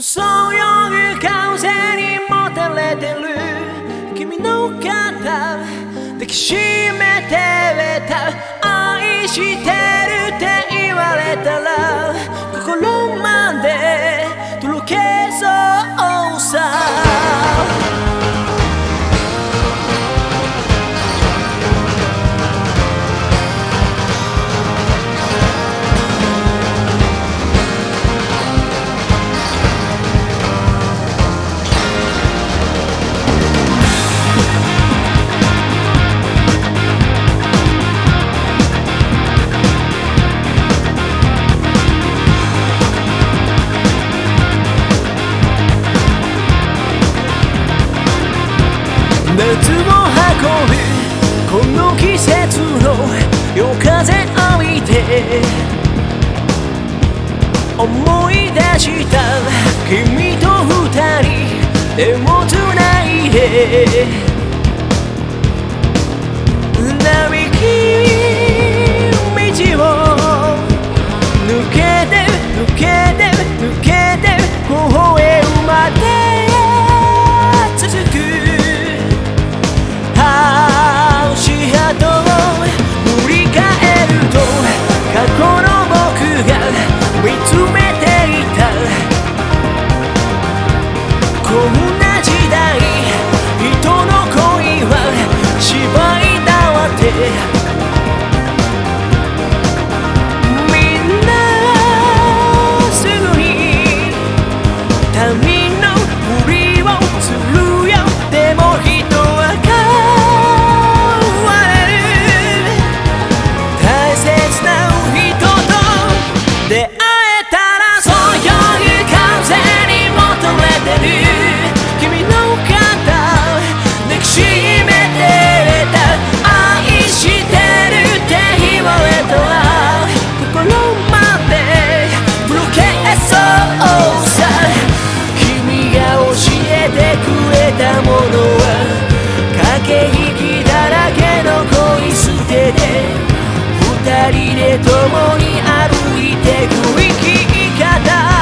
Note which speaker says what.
Speaker 1: そよぐ風にもたれてる君の肩抱きしめてた。愛してるって言われたら心までとろけそうさ。熱も運ぶこの季節の夜風浴びて思い出した君と二人手をつないでなび木道を抜けてくれたものは駆け引きだらけの恋捨てで二人で共に歩いてく生き方。